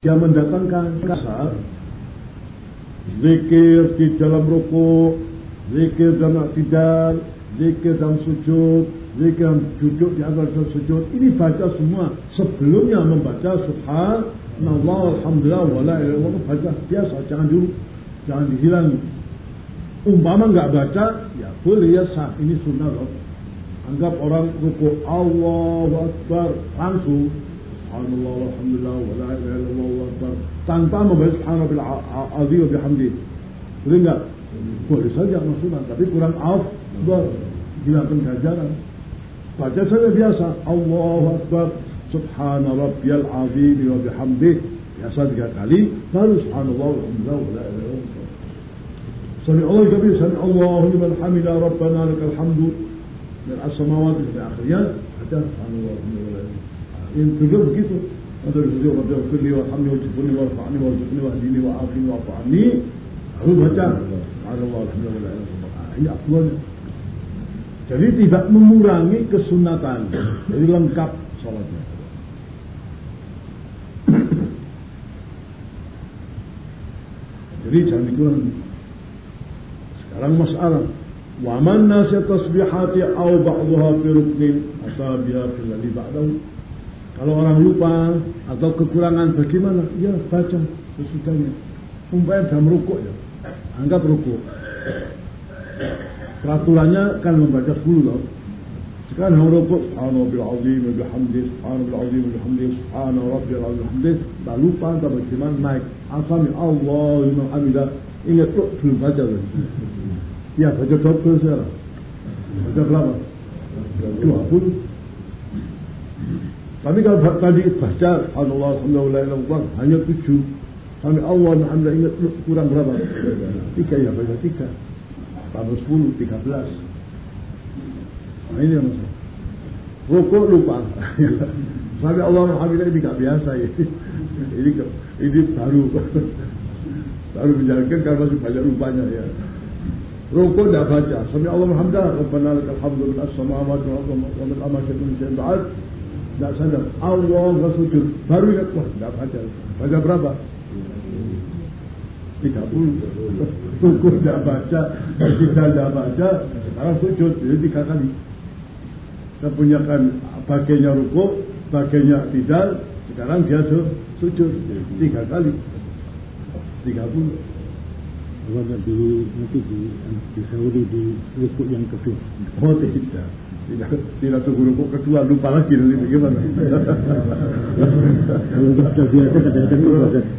Dia mendatangkan kasar, zikir di dalam ruku, zikir dalam tidak, zikir dalam sujud, zikir dalam duduk di atas sujud. Ini baca semua sebelumnya membaca subhanallah, alhamdulillah, wala ilaha baca biasa, jangan dulu, jangan dihilangi. Umpama nggak baca, ya boleh ya sah. Ini sunnah loh. Anggap orang ruku Allah Akbar langsung سبحان الله والحمد لله ولا إله إلا الله والله أكبر تعالى تعالى ما سبحانه بالعظيم وبحمده dengar boleh saja maksudnya tapi kurang af bila pengajaran baca saja biasa Allahu Akbar Subhana Rabbiyal Azim wa bihamdih biasa tiga kali lalu Subhanallah walhamdulillah wala ilaha illallah Sami Allah kabir Sami Allahu liman hamida Rabbana lakal hamdu من السماوات إلى آخرها حتى سبحان الله والحمد لله duduk begitu. Untuk sujud wabarakatuh warhamni wajibuni warfa'ni warzuqni wahdini wa'afini wa'afani lalu baca. Allah alhamdulillah ini afdolnya jadi tidak mengurangi kesunatan. Jadi lengkap sholatnya jadi jangan dikurangi. Sekarang masalah. Waman nasi tasbihati au ba'duha fi ruknin atabiha fil ba'dahu kalau orang lupa atau kekurangan bagaimana? Ya baca sesudahnya. Umpamanya dalam rukuk ya. Anggap rukuk. Peraturannya kan membaca 10 loh. Sekarang orang rukuk subhanahu bil azim bihamdi subhanahu bil azim bihamdi subhanahu rabbil azim bihamdi tak lupa tak bagaimana naik. Asami Allahumma hamidah. Ingat tuh belum baca tuh. Ya baca double sekarang. Baca berapa? 20. Tapi kalau tadi baca Allah Alhamdulillah hanya tujuh. Sampai Allah Alhamdulillah ingat kurang berapa? Tiga ya baca tiga. Tambah sepuluh, tiga belas. Nah ini yang masalah. Rokok lupa. Sampai Allah Alhamdulillah ini gak biasa ya. Ini ini baru baru menjalankan karena masih banyak lupanya ya. Rokok tidak baca. Sampai Allah Alhamdulillah. Rabbana lakal hamdu min as-samawati wal ardi wa min amasi kulli syai'in ba'd. Tidak sadar. Allah sujud. Baru ingat, wah tidak baca. Baca berapa? 30. Rukun tidak baca, kita tidak baca, sekarang sujud. Jadi tiga kali. Kita punya kan bagainya rukuk, bagainya tidak, sekarang dia sujud. Tiga kali. 30. Kalau di nanti di di Saudi di rukuk yang kedua. Oh tidak. Tidak, tidak tunggu rukuk kedua lupa lagi nanti bagaimana?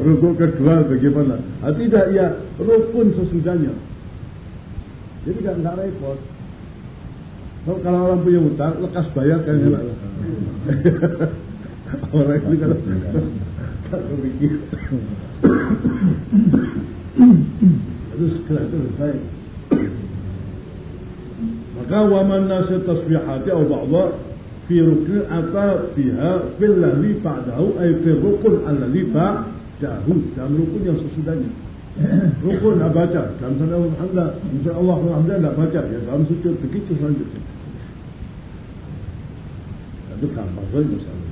Rukuk kedua bagaimana? Ah, tidak ya rukun sesudahnya. Jadi nggak nggak repot. Kalau, kalau orang punya utang lekas bayar kan enak. orang ini kalau kalau mikir terus segera itu. Waman nasi tasbihati atau ba'dha fi rukun atau biha fil ladhi ba'dahu ay fi rukun alladhi ba'dahu dalam rukun yang sesudahnya. Rukun tidak baca dalam sana Alhamdulillah, insya Allah Alhamdulillah tidak baca ya dalam sujud begitu selanjutnya. Itu gampang saja masalah.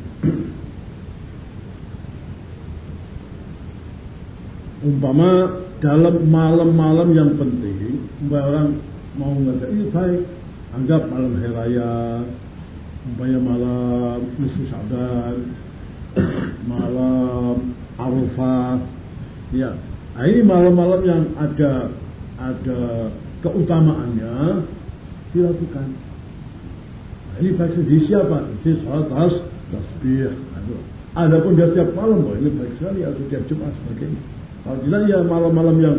Umpama dalam malam-malam yang penting, orang mau ngajak ini baik, anggap malam hari raya, umpamanya malam nisfu Syaban, malam Arafah, ya. Nah, ini malam-malam yang ada ada keutamaannya dilakukan. Nah, ini baik di siapa? Di sholat tas, tasbih. Adapun dia setiap malam, oh, ini baik sekali atau tiap Jumat sebagainya. Kalau tidak ya malam-malam yang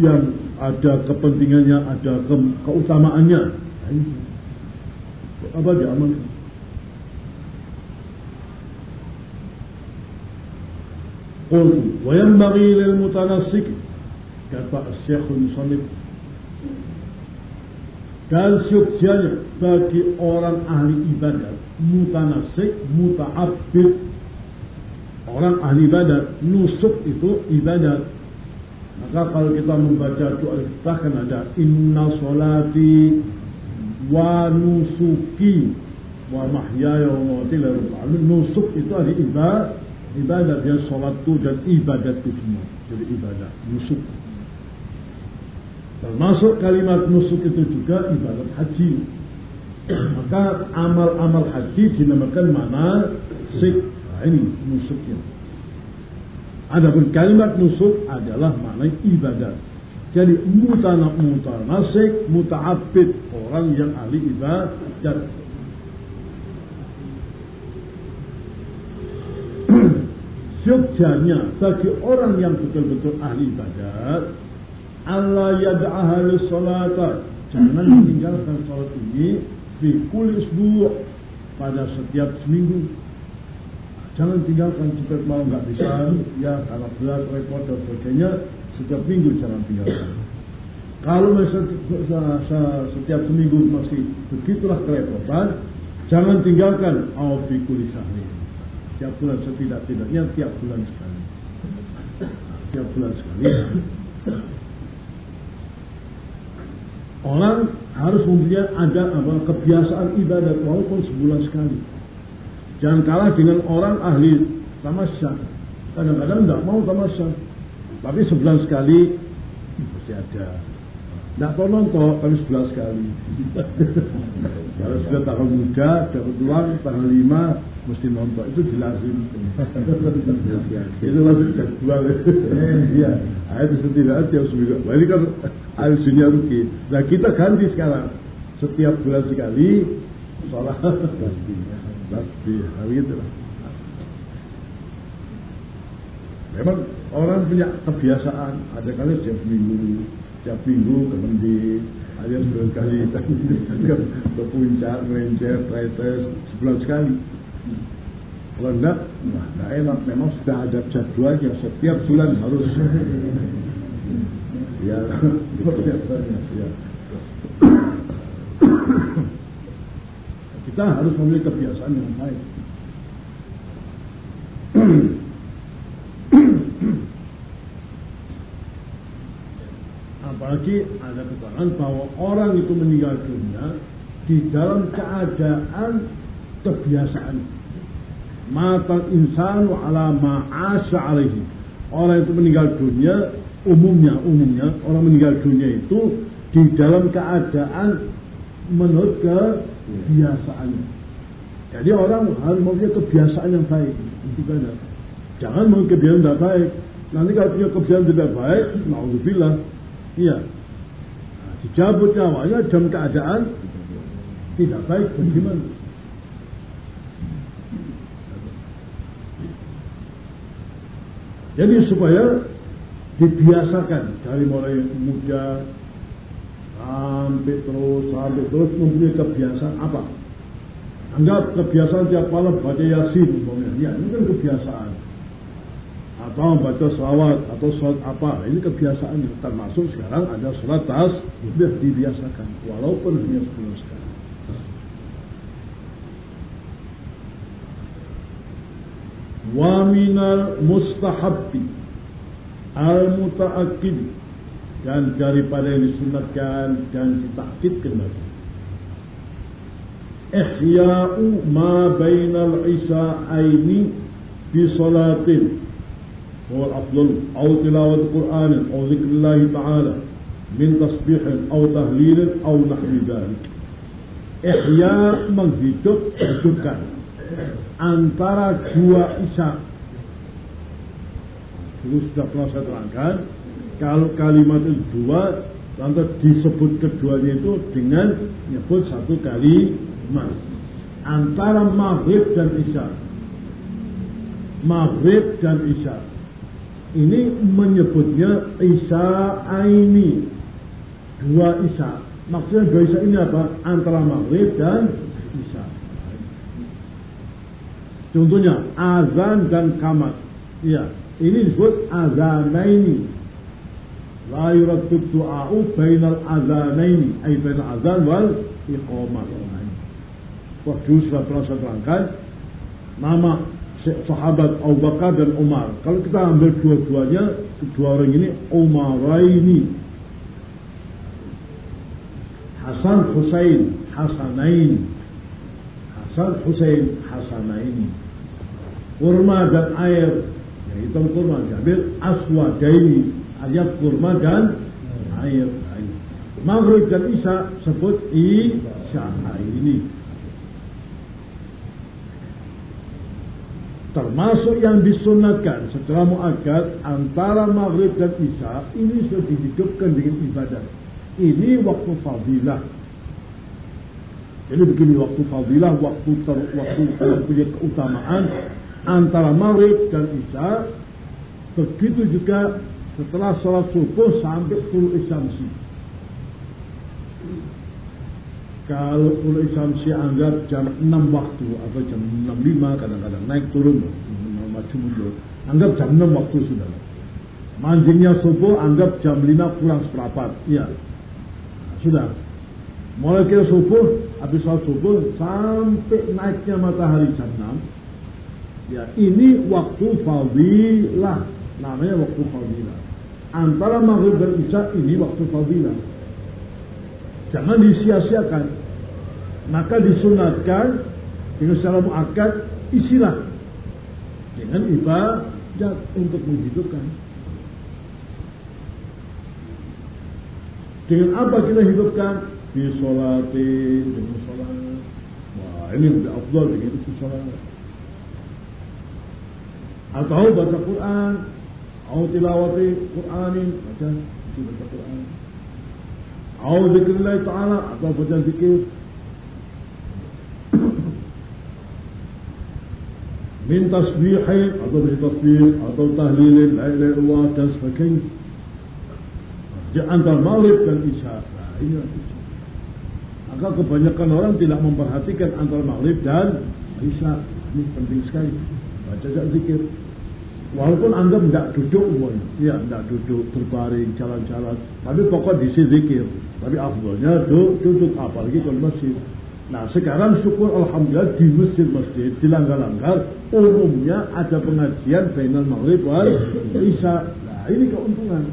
yang ada kepentingannya, ada ke, keutamaannya. Nah, ini. Apa diamalkan? قلت وينبغي للمتنسك kata Syekh Musannif dan sukses bagi orang ahli ibadat mutanasik muta'abbid orang ahli ibadat nusuk itu ibadat maka kalau kita membaca doa kita kan ada inna solati wa nusuki wa mahyaya wa mawati nusuk itu ada ibadat Ibadat dia itu dan ibadat itu semua. Jadi ibadah, nusuk. Termasuk kalimat nusuk itu juga ibadat haji. Maka amal-amal haji dinamakan mana sik. Nah, ini nusuknya. Adapun kalimat nusuk adalah makna ibadat. Jadi mutana mutanasik, muta'abid, orang yang ahli ibadat. Syukjanya bagi orang yang betul-betul ahli ibadat, Allah yad'aha salata. Jangan meninggalkan salat ini di kulis pada setiap seminggu. Jangan tinggalkan jika mau nggak bisa, ya karena berat, repot dan sebagainya. Setiap minggu jangan tinggalkan. Kalau misalnya setiap seminggu masih begitulah kerepotan, jangan tinggalkan awfikul sahri tiap bulan setidak-tidaknya tiap bulan sekali tiap bulan sekali orang harus mempunyai ada apa kebiasaan ibadat walaupun sebulan sekali jangan kalah dengan orang ahli tamasya kadang-kadang tidak mau tamasya tapi sebulan sekali pasti ada. Tidak tahu nonton tapi sebulan sekali. Kalau sudah tahun muda dapat uang tanggal lima mesti nonton itu dilazim. Itu masuk jadwal. Iya. Itu setidaknya tiap seminggu ini kan harus dunia rugi. Nah kita ganti sekarang. Setiap bulan sekali sholat tasbih nah begitu lah memang orang punya kebiasaan ada kali setiap minggu setiap minggu ke mending ada sebulan kali ke puncak, ngelencer, tretes sebulan sekali kalau enggak, nah, enggak enak. Memang sudah ada jadwalnya. Setiap bulan harus. ya, biasanya. Ya. Kita harus memiliki kebiasaan yang baik. Apalagi ada keterangan bahwa orang itu meninggal dunia di dalam keadaan kebiasaan mata insanu ala ma'asya alaihi. Orang itu meninggal dunia, umumnya, umumnya orang meninggal dunia itu di dalam keadaan menurut kebiasaannya. Jadi orang harus mempunyai kebiasaan yang baik. Jangan mau kebiasaan tidak baik. Nanti kalau punya kebiasaan tidak baik, naudzubillah. Iya. Nah, dicabut nyawanya dalam keadaan tidak baik bagaimana? Jadi supaya dibiasakan dari mulai muda sampai terus sampai terus mempunyai kebiasaan apa? Anggap kebiasaan tiap malam baca yasin. Ya, ini kan kebiasaan. Atau baca salawat atau sholat apa. Ini kebiasaan termasuk sekarang ada sholat tas biar dibiasakan walaupun hanya sepuluh sekali. wa minal mustahabbi al mutaakkid dan daripada yang disunatkan dan ditakkidkan lagi ihya'u ma bainal isa'aini bi salatin هو الأفضل أو تلاوة قرآن أو ذكر الله تعالى من تسبيح أو تهليل أو نحو ذلك إحياء menghidup hidupkan antara dua isya. Dulu sudah pernah saya terangkan, kalau kalimat itu dua, lantas disebut keduanya itu dengan menyebut satu kalimat. Antara maghrib dan isya. Maghrib dan isya. Ini menyebutnya isya ini. Dua isya. Maksudnya dua isya ini apa? Antara maghrib dan isya. Contohnya azan dan kamat. Iya, ini disebut azanaini. La yuraddu du'a'u bainal azanaini, ay bainal azan wal iqamah. Sudah pernah saya terangkan nama sahabat Abu Bakar dan Umar. Kalau kita ambil dua-duanya, kedua orang ini Umaraini. Hasan Husain Hasanain Hasan Husain Hasanaini kurma dan air. Ya itu kurma diambil aswadaini alias kurma dan air. Maghrib dan Isya sebut Isya ini. Termasuk yang disunatkan secara muakkad antara maghrib dan isya ini sudah dihidupkan dengan ibadah. Ini waktu fadilah. Jadi begini waktu fadilah, waktu ter, waktu punya keutamaan antara maghrib dan isya. Begitu juga setelah sholat subuh sampai puluh isyamsi. Kalau Ulu Islam si anggap jam 6 waktu atau jam 6.5 kadang-kadang naik turun macam mundur. Anggap jam 6 waktu sudah. Mancingnya subuh anggap jam 5 kurang seperempat. Iya. Sudah. Mulai kira subuh, habis sholat subuh sampai naiknya matahari jam 6. Ya, ini waktu fadilah. Namanya waktu fadilah. Antara maghrib dan isya ini waktu fadilah. Jangan disia-siakan. Maka disunatkan dengan secara muakkad isilah dengan ibadah untuk menghidupkan. Dengan apa kita hidupkan? Di sholatin, dengan sholat. Wah ini lebih afdal dengan sholat. Atau baca Quran, أو tilawati Qur'anin baca سورة baca Qur'an ذكر الله ta'ala atau baca ذكر. min tasbihin atau dari tasbih atau تهليل لا إله إلا الله antara أنت dan كان nah, ini kebanyakan orang tidak memperhatikan antara maghrib dan isya. Ini penting sekali. Baca zikir. Walaupun anggap tidak duduk semuanya. Ya, tidak duduk, berbaring, jalan-jalan. Tapi pokok di zikir. Tapi afdolnya duduk, apalagi kalau masjid. Nah sekarang syukur Alhamdulillah di masjid-masjid, di langgar-langgar, umumnya ada pengajian final maghrib wal isya. Nah ini keuntungan.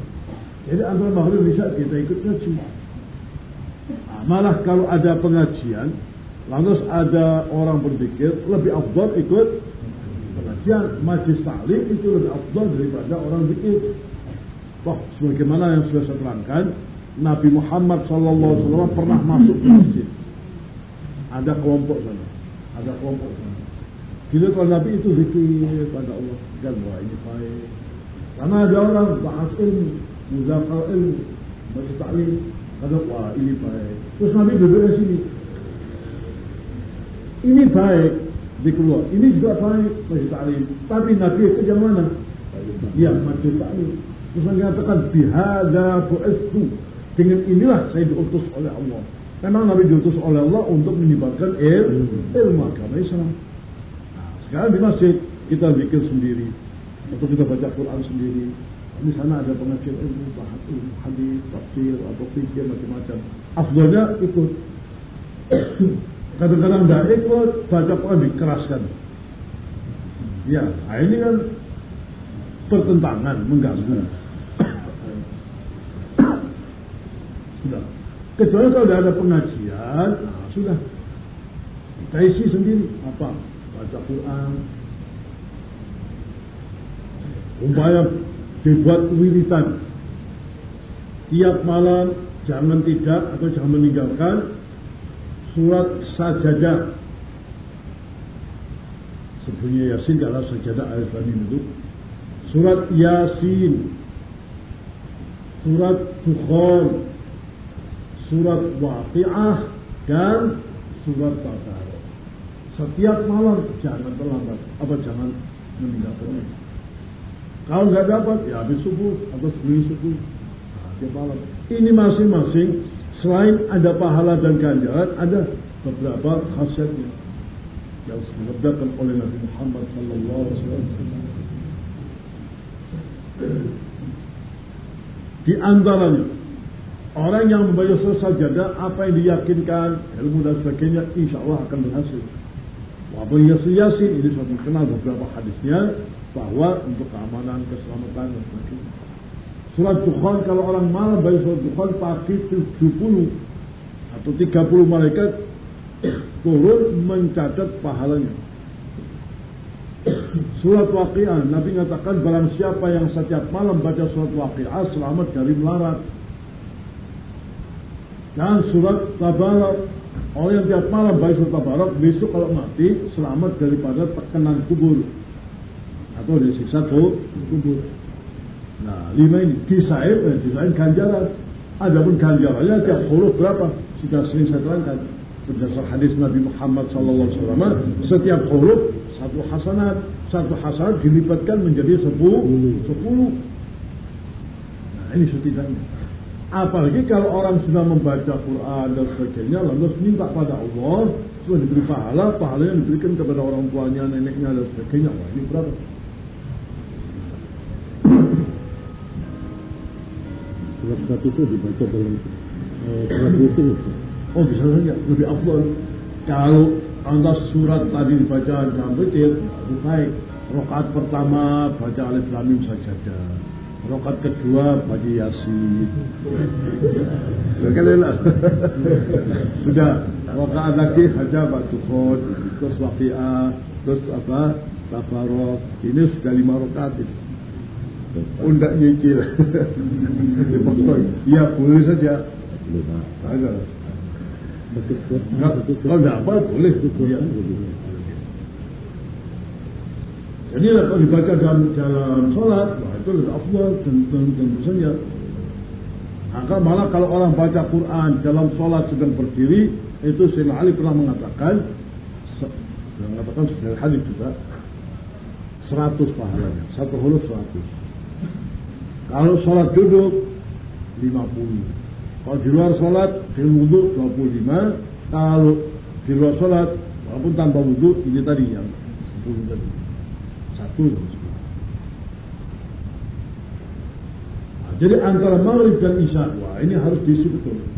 Jadi antara maghrib isya kita ikut ngaji. Nah, malah kalau ada pengajian, lantas ada orang berzikir, lebih afdol ikut pengajian majlis taklim itu lebih afdal daripada orang zikir. Wah, sebagaimana yang sudah saya terangkan, Nabi Muhammad SAW pernah masuk masjid. Ada kelompok sana, ada kelompok sana. Kita kalau Nabi itu zikir pada Allah, dan wah ini baik. Sana ada orang bahas ilmu, muzakar ilmu, majlis taklim, kata wah ini baik. Terus Nabi duduk di sini. Ini baik, dikeluar. Ini juga baik masjid taklim. Tapi Nabi itu yang mana? Ya masjid taklim. Terus Nabi katakan bihada bu'istu. Dengan inilah saya diutus oleh Allah. Memang Nabi diutus oleh Allah untuk menyebarkan il, ilmu agama Islam. Nah, sekarang di masjid kita bikin sendiri atau kita baca Quran sendiri. Di sana ada pengajian ilmu, bahas ilmu, hadis, tafsir atau fikih macam-macam. Afdalnya ikut Kadang-kadang tidak ikut, baca Quran dikeraskan. Ya, nah ini kan pertentangan, mengganggu. sudah. Kecuali kalau tidak ada pengajian, nah sudah. Kita isi sendiri. Apa? Baca Quran. Umpaya dibuat wiritan. Tiap malam jangan tidak atau jangan meninggalkan surat sajadah. Sebenarnya Yasin adalah sajadah ayat Lam itu. Surat Yasin. Surat Dukhan. Surat Waqi'ah dan surat Baqarah. Setiap malam jangan terlambat. Apa jangan meninggalkannya kalau nggak dapat ya habis subuh atau sebelum subuh. Nah, malam. Ini masing-masing Selain ada pahala dan ganjaran, ada beberapa khasiatnya yang disebutkan oleh Nabi Muhammad Sallallahu Alaihi Wasallam. Di antaranya orang yang membaca sajadah apa yang diyakinkan ilmu dan sebagainya insya Allah akan berhasil. Walaupun yasin yasin ini sudah kenal beberapa hadisnya bahwa untuk keamanan keselamatan dan sebagainya. Surat Dukhan kalau orang malam baca surat Dukhan pagi 70 atau 30 malaikat turun mencatat pahalanya. Surat Waqi'ah, Nabi mengatakan barang siapa yang setiap malam baca surat Waqi'ah selamat dari melarat. Dan surat Tabarak, orang yang tiap malam baca surat Tabarak, besok kalau mati selamat daripada tekanan kubur atau dari siksa kubur. Lima ini disain, eh, disain ganjaran. Adapun ganjarannya tiap huruf berapa? Sudah sering saya terangkan. Berdasar hadis Nabi Muhammad SAW setiap huruf satu hasanat satu hasanat dilipatkan menjadi sepuluh sepuluh. Nah ini setidaknya. Apalagi kalau orang sudah membaca Quran dan sebagainya lalu minta pada Allah sudah diberi pahala pahalanya diberikan kepada orang tuanya neneknya dan sebagainya. Wah ini berapa surat itu dibaca dalam eh, surat itu Oh bisa saja lebih afdol. Kalau anda surat tadi dibaca dalam witir, lebih baik. Rokat pertama baca alif lamim saja. Rokat kedua baca yasin. Sekalilah. Sudah. Rokat lagi haja khod, terus waqi'ah, terus apa? Tafarok. Ini sudah lima rokat itu. Undak nyicil. Ya boleh saja. Ada. Kalau tidak apa boleh. Ya. Jadi kalau dibaca dalam dalam sholat, wah itu lebih afdal dan tentu saja. Maka malah kalau orang baca Quran dalam sholat sedang berdiri, itu Sayyidina Ali pernah mengatakan, mengatakan dari hadis juga, 100 pahalanya, satu huruf 100. Kalau sholat duduk, 50. Kalau di luar sholat, di wudhu 25. Kalau di luar sholat, walaupun tanpa wudhu, ini tadi yang 10 tadi. Satu nah, jadi antara maghrib dan isya, wah ini harus diisi betul.